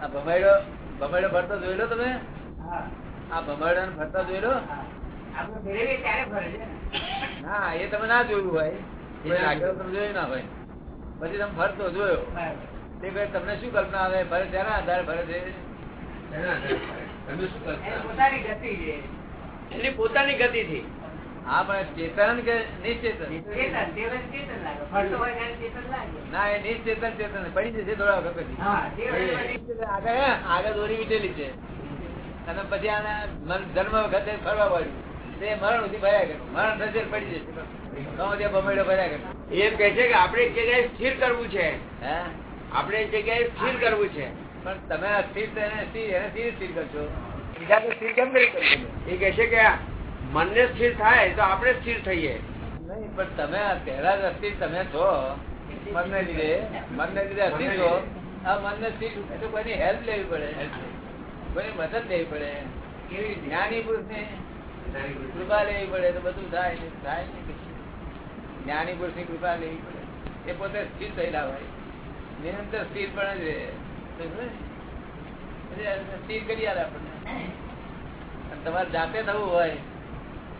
આ ભમાડો ભમાડો ફરતો જોયેલો તમે? હા. આ ભમાડો ફરતા જોઈ લો. હા. આપણે ફેરવીએ ત્યારે ફરે છે ને. ના એ તમે ના જોયું હોય. તમે જોયું ના હોય. પછી તમે ફરતો જોયો. તે પછી તમને શું કલ્પના આવે? ફરે તેના આધારે ફરે છે એને પોતાની ગતિ છે. એની પોતાની ગતિથી હા પણ ચેતન કે નિશ્ચેતન? ના એ નિશ્ચેતન ચેતન પડી જશે થોડા વખત પછી. હા તે વખતે આગળ આગળ દોરી વીટેલી છે. અને પછી આને જન્મ વખતે ફરવા પડ્યું. તે મરણ સુધી ભર્યા કર્યું મરણ થશે પડી જશે. તો બમેડો ભર્યા કર્યું એમ કે છે કે આપણે એક જગ્યાએ સ્થિર કરવું છે. હે? આપણે એક જગ્યાએ સ્થિર કરવું છે. પણ તમે અસ્થિર એને સ્થિર એને સ્થિર સ્થિર કરશો. બીજા તો સ્થિર કેમ કરી કરશો એ કે છે કે મનને સ્થિર થાય તો આપણે સ્થિર થઈએ. નહીં પણ તમે પહેલા જ અસ્થિર તમે છો. મનને લીધે મનને લીધે અસ્થિર છો. આ મનને સ્થિર તો કોઈની હેલ્પ લેવી પડે. કોઈની મદદ લેવી પડે. એવી જ્ઞાની પુરુષને કૃપા લેવી પડે તો બધું થાય ને થાય ને. જ્ઞાની પુરુષની કૃપા લેવી પડે. એ પોતે સ્થિર થયેલા હોય. નિરંતર સ્થિર પણ જ સ્થિર કરી આપણને. તમારે જાતે થવું હોય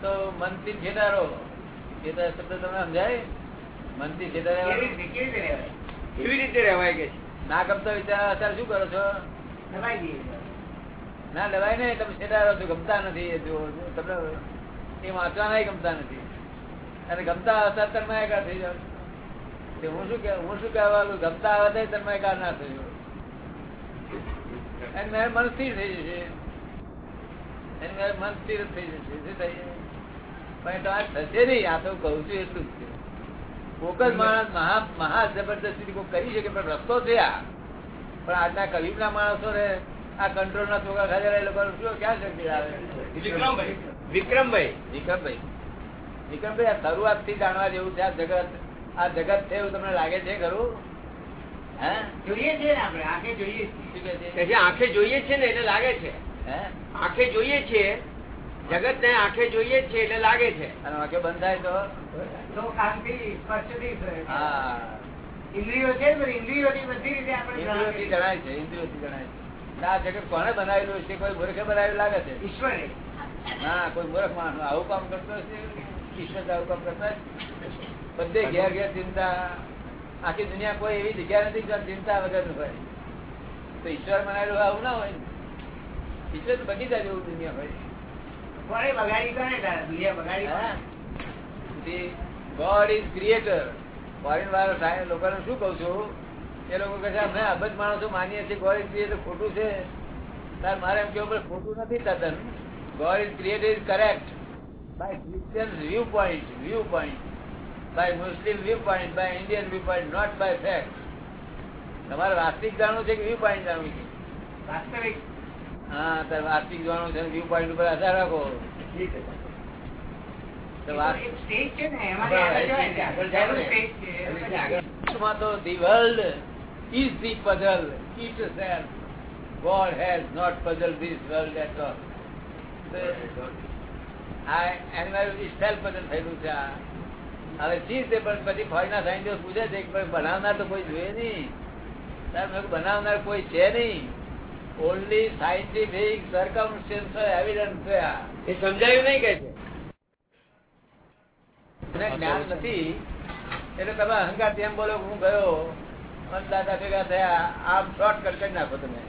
તો મનથી એ તો શબ્દ તમને સમજાય? મનથી છેટારો કેવી રીતે રહેવાય? કે ના ગમતા વિચાર અત્યારે શું કરો છો? ના લેવાય નહીં. તમે છેટારો છો. ગમતા નથી. તમને એ વાંચવાના ગમતા નથી. અને ગમતા આવતા તન્માયકાર થઈ જાવ હું શું કે હું શું કહેવા ગમતા આવે તો તન્માયકાર ના થયો અને મેં મન સ્થિર થઈ જશે. એને મેં મન સ્થિર થઈ જશે. શું થઈ જાય? પણ થશે નહીં આ તો કહું છું એટલું જ છે. કોક જ માણસ મહા મહા જબરદસ્તી કોઈ કરી શકે પણ રસ્તો છે આ. પણ આજના કવિના માણસો ને આ કંટ્રોલ ના છોકરા ખાધેલા એ લોકો શું ક્યાં શક્તિ આવે? વિક્રમભાઈ. વિક્રમભાઈ. વિક્રમભાઈ. વિક્રમભાઈ આ શરૂઆતથી જાણવા જેવું છે આ જગત આ જગત છે એવું તમને લાગે છે ખરું? હે? જોઈએ છે ને આપણે આંખે જોઈએ છીએ આંખે જોઈએ છે ને એટલે લાગે છે. હે? આંખે જોઈએ છે જગત ને આંખે જોઈએ છે એટલે લાગે છે. અને આંખે બંધાય તો? ઇન્દ્રિયો છે ઇન્દ્રિયો બધી રીતે આપણે જણાય છે ઇન્દ્રિયોથી જણાય છે. આ જગત કોને બનાવેલું છે કોઈ મૂર્ખે બનાવેલું લાગે છે? ઈશ્વરે. ના કોઈ મૂર્ખ માણસ. આવું કામ કરતો હશે? ઈશ્વર આવું કામ કરતા બધે ઘેર ઘેર ચિંતા. આખી દુનિયા કોઈ એવી જગ્યા નથી જ્યાં ચિંતા વગર હોય. તો ઈશ્વર બનાવેલું આવું ના હોય ઈશ્વર તો બગીચા જેવું દુનિયા હોય. કોણે બગાડી કોને દુનિયા બગાડી ગોડ ઇઝ ક્રિએટર ફોરેન વાળા લોકોને શું કઉ છું? એ લોકો કહે છે અમે અબજ માણસો માનીએ છીએ ગોડ ઇઝ ક્રિએટર ખોટું છે. તાર મારે એમ કેવું પડે ખોટું નથી તદ્દન God is creator is correct by Christian viewpoint viewpoint by Muslim viewpoint by Indian viewpoint not by fact તમારે વાસ્તવિક જાણવું છે કે વ્યૂ પોઈન્ટ જાણવું છે? વાસ્તવિક. હા તારે વાસ્તવિક છે વ્યૂ પોઈન્ટ ઉપર આધાર રાખો. સ્ટેજ છે. પછી સાયન્ટિસ્ટ પૂછે છે બનાવનાર તો કોઈ જોઈએ નહીં. સાહેબ બનાવનાર કોઈ છે નહીં. ઓનલી સાયન્ટિફિક સર્કમસ્ટન્શિયલ એવિડન્સ છે આ એ સમજાયું નહીં કે છે? જ્ઞાન નથી. એટલે તમે અહંકાર તેમ બોલો હું ગયો. મતદાતા ભેગા થયા. આમ શોર્ટ કટ કરી નાખો તમે.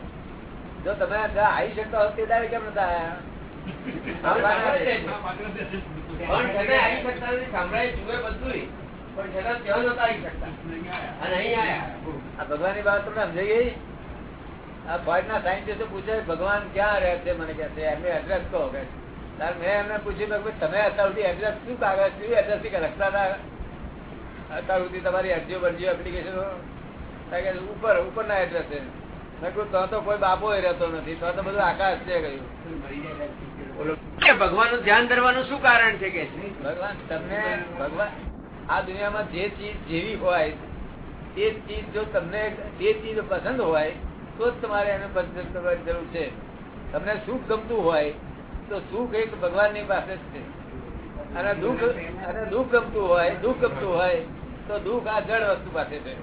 જો તમે આવી શકતા હોત તે દાવે કેમ નતા આવ્યા આ ભગવાનની વાત તમને સમજાઈ ગઈ? ફોરેનના સાયન્ટિસ્ટો પૂછે ભગવાન ક્યાં રહે છે? મને કહે છે એમને એડ્રેસ કહો કે મેં એમને પૂછ્યું કે તમે અત્યાર સુધી એડ્રેસ શું કાગળ શું એડ્રેસથી લખતા હતા? અત્યાર સુધી તમારી અરજીઓ બરજીઓ એપ્લિકેશનો કે ઉપર ઉપરના એડ્રેસ છે. મેં કહ્યું તો તો કોઈ બાપો રહેતો નથી તો તો બધું આકાશ છે કહ્યું. બોલો. કે ભગવાનનું ધ્યાન ધરવાનું શું કારણ છે કે ભગવાન તમને ભગવાન આ દુનિયામાં જે ચીજ જેવી હોય તે ચીજ જો તમને તે ચીજ પસંદ હોય તો જ તમારે એને પસંદ કરવાની જરૂર છે. તમને સુખ ગમતું હોય, તો સુખ એક ભગવાનની પાસે જ છે. અને દુઃખ અને દુઃખ ગમતું હોય, દુઃખ ગમતું હોય, તો દુઃખ આ જળ વસ્તુ પાસે છે.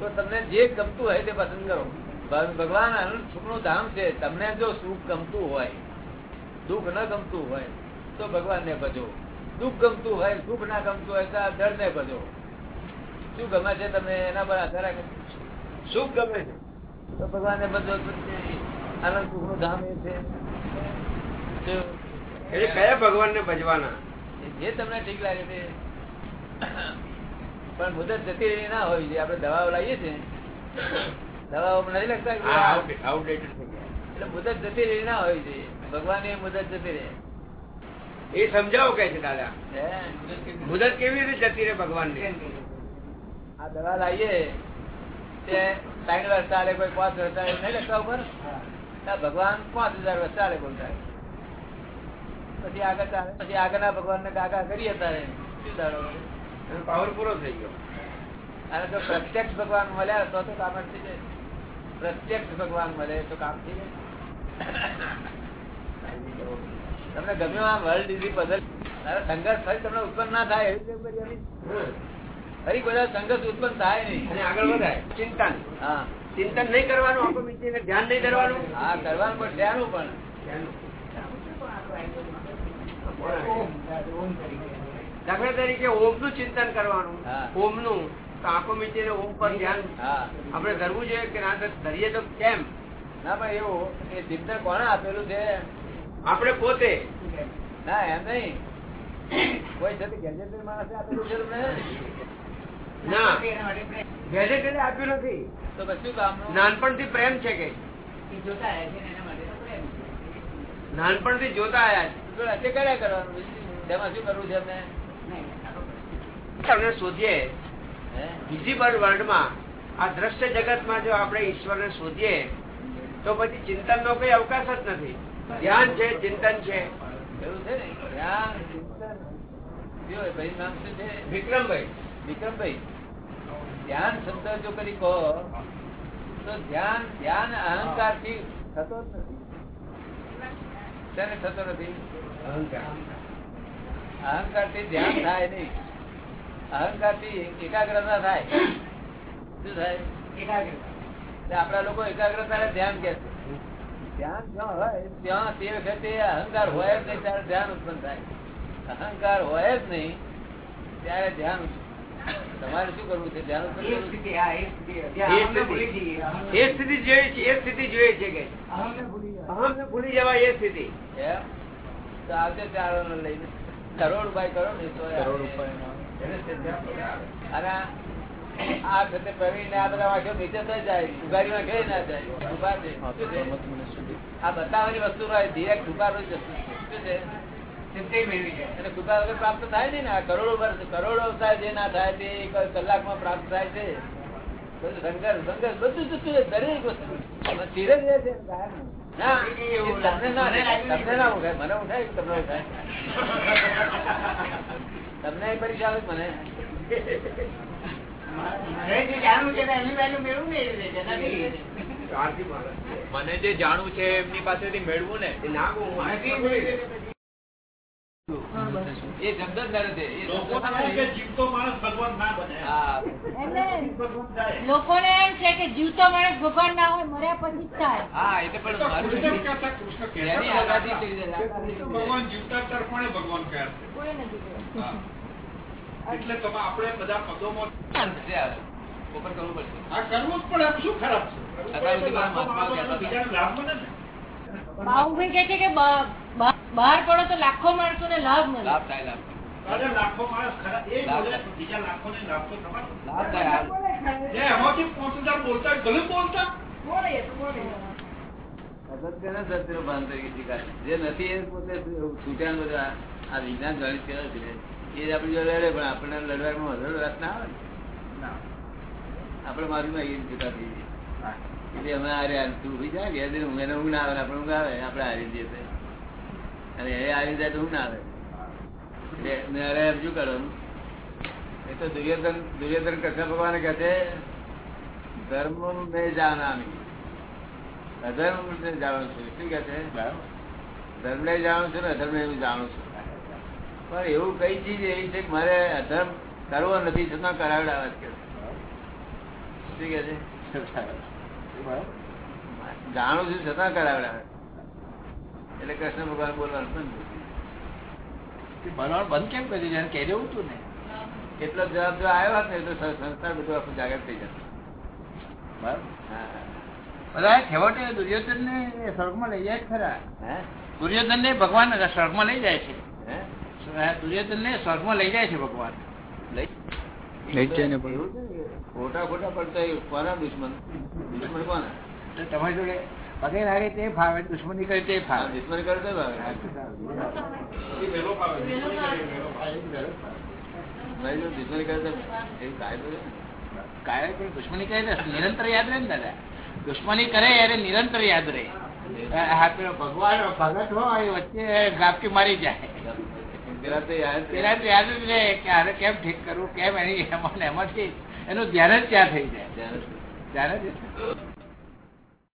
તો તમને જે ગમતું હોય તે પસંદ કરો. ભગવાન અનંત સુખનું ધામ છે. તમને જો સુખ ગમતું હોય, દુઃખ ન ગમતું હોય, તો ભગવાનને ભજો. દુઃખ ગમતું હોય, સુખ ના ગમતું હોય, તો આ જળને ભજો. શું ગમે છે તમને? એના પર આધાર રાખે સુખ ગમે છે. તો ભગવાન આનંદ સુખનું ધામ એ છે. એટલે કયા ભગવાન ને ભજવાના જે તમને ઠીક લાગે છે પણ મુદત જતી રહી ના હોય છે આપણે દવાઓ લાવીએ છીએ દવાઓ નથી લગતા આઉટડેટેડ એટલે મુદત જતી રહી ના હોય છે ભગવાન એ મુદત જતી રહે. એ સમજાવો કે છે દાદા? મુદત કેવી રીતે? જતી રહે ભગવાનની આ દવા લાવીએ તે ત્રણ વર્ષ ચાલે કોઈ પાંચ વર્ષ ચાલે નહીં લખતા ઉપર ભગવાન પાંચ હજાર વર્ષ ચાલે બોલતા પછી આગળ ચાલે. પછી આગળના ભગવાન ને કાકા કરીએ તારે. શું પાવર પૂરો થઈ ગયો. અને જો પ્રત્યક્ષ ભગવાન મળ્યા તો તો કામ થઈ જાય. પ્રત્યક્ષ ભગવાન મળે તો કામ થઈ જાય. તમને ગમ્યું આ વર્લ્ડ ઇઝી પઝલ તારા સંઘર્ષ ફરી તમને ઉત્પન્ન ના થાય એવી. ફરી બધા સંઘર્ષ ઉત્પન્ન થાય નહીં. અને આગળ વધાય. ચિંતન. હા. ચિંતન નહીં કરવાનું આંખો મીચીને ધ્યાન નહીં કરવાનું હા કરવાનું પણ ધ્યાનું પણ. દાખલા તરીકે ઓમનું ચિંતન કરવાનું. ઓમનું તો આંખો મીચીને ઓમ પર ધ્યાન. હા. આપણે ધરવું જોઈએ કે ના ધરીએ તો કેમ? ના પણ એવું એ ચિંતન કોને આપેલું છે? આપણે પોતે. ના એમ નહીં. કોઈ છે તે ગેજેટેડ માણસે આપેલું છે તમને? આપ્યું નથી. તો નાનપણથી પ્રેમ છે કે? નાનપણથી જોતા આયા તો કર્યા કરવાનું? તેમાં શું? કરવું છે તમને શોધીએ? વિઝિબલ વર્લ્ડમાં આ દ્રશ્ય જગતમાં જો આપણે ઈશ્વરને શોધીએ તો પછી ચિંતન નો કઈ અવકાશ જ નથી. ધ્યાન છે ચિંતન છે. એવું છે ને? ધ્યાન ચિંતન કયો એ ભાઈ નામ શું છે? વિક્રમભાઈ. વિક્રમભાઈ. ધ્યાન શબ્દ જો કરી કહો તો ધ્યાન ધ્યાન અહંકારથી થતો જ નથી. તેને થતો નથી? અહંકાર. થી ધ્યાન થાય નહીં. અહંકારથી એકાગ્રતા થાય. શું થાય? એકાગ્રતા આપડા લોકો એકાગ્રતા ધ્યાન કે છે. ધ્યાન જ્યાં હોય ત્યાં તે વખતે અહંકાર હોય જ નહીં ત્યારે ધ્યાન ઉત્પન્ન થાય. અહંકાર હોય જ નહીં ત્યારે ધ્યાન તમારે શું કરવું છે? ધ્યાન ઉત્પન્ન કરવું છે? એ સ્થિતિ. એ સ્થિતિ. જોઈએ છે. એ સ્થિતિ જોઈએ છે કે. અહમને ભૂલી જવાય. એ સ્થિતિ. એમ? તો આવશે ચારો લઈને. કરોડ રૂપિયા કરો ને તો અને આ સાથે પ્રવીણ ને આ બધા વાંખ્યો નીચે થઈ જાય. ઉઘાડીમાં ગઈ ના જાય? આ બતાવવાની વસ્તુ હોય ધીરે જ વસ્તુ છે? અને કૃપા વગર પ્રાપ્ત થાય નહીં ને. આ કરોડો વર્ષ કરોડો અવતાર જે ના થાય તે એક કલાકમાં પ્રાપ્ત થાય છે. બધું સંઘર્ષ સંઘર્ષ બધું જતું રહે, દરેક વસ્તુ. રહે છે. તમને પરીક્ષા આવે મને. મને જે જાણવું છે એમની પાસેથી મેળવું ને એ હું. શબ્દ જ હા લોકોને એમ છે કે જીવતો માણસ ભગવાન ના હોય મર્યા પછી જ થાય. હા પણ ભગવાન જીવતા તરફણે ભગવાન કહે. હા. એટલે તમે આપણે બધા પદોમાં. ઓપન કરવું પડશે. આ કરવું જ પડે શું ખરાબ છે? બાહુભાઈ કે છે કે બહાર પડો તો લાખો માણસોને લાભ મળે. લાભ થાય લાભ અરે લાખો માણસ એ લાભ લાખોને લાભ લાભ થાય જે. જે નથી એ પોતે છૂટ્યા બધા આ વિજ્ઞાન ગણિત કેવા છે. એ આપણે લડે પણ આપણને લડવામાં વધારે રસ ના આવે ને. આપણે મારું ના થઈ જઈએ એટલે અમે હારે તું ઊભી જાય ઘેર ઊંઘે ઊંઘ ના આવે ને આપણે ઊંઘ આવે આપણે હારી જઈએ. અને એ આવી જાય તો ના આવે. એમ શું કરવાનું એ તો દુર્યોધન દુર્યોધન કૃષ્ણ ભગવાન કહે છે ધર્મ મેં જાનામી. અધર્મ જાણું છું. શું કહે છે? ધર્મ ને જાણું છું ને અધર્મ ને જાણું છું. પણ એવું કઈ ચીજ એવી છે કે મારે અધર્મ કરવો નથી છતાં કરાવડાવે છે? કે શું કે છે? જાણું છું છતાં કરાવડાવે? એટલે કૃષ્ણ ભગવાન બોલવાનું બંધ ભણવાનું બંધ કેમ કર્યું? દીધું કહી દેવું તું ને. એટલો જવાબ જો આવ્યો હોત ને તો સ- બધું આપણું જાગૃત થઈ જતું બરાબર. બધા છેવટે દુર્યોધન ને સ્વર્ગમાં લઈ જાય ખરા. હે? દુર્યોધન ને ભગવાન સ્વર્ગમાં લઈ જાય છે. દુર્યોધન ને સ્વર્ગમાં લઈ જાય છે ભગવાન. ખોટા ખોટા પડતા દુશ્મન. દુશ્મન કોણ? તમારી જોડે પગે લાગે તે ફાવે દુશ્મની કરે તે ફાવે દુશ્મન કરે તો ફાવે દુશ્મની કરે નિરંતર યાદ રહે ને દાદા? દુશ્મની કરે નિરંતર યાદ રહે. ભગવાન ભગત હોય વચ્ચે ગાપકી મારી જાય. પેલા તો યાદ પેલા તો યાદ જ રહે કે આને કેમ ઠીક કરવું કેમ એની એમાં એમાંથી એનું ધ્યાન જ ત્યાં થઈ જાય. ધ્યાન જ